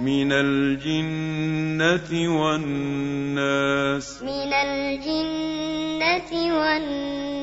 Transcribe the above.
من الجنة والناس من الجنة والناس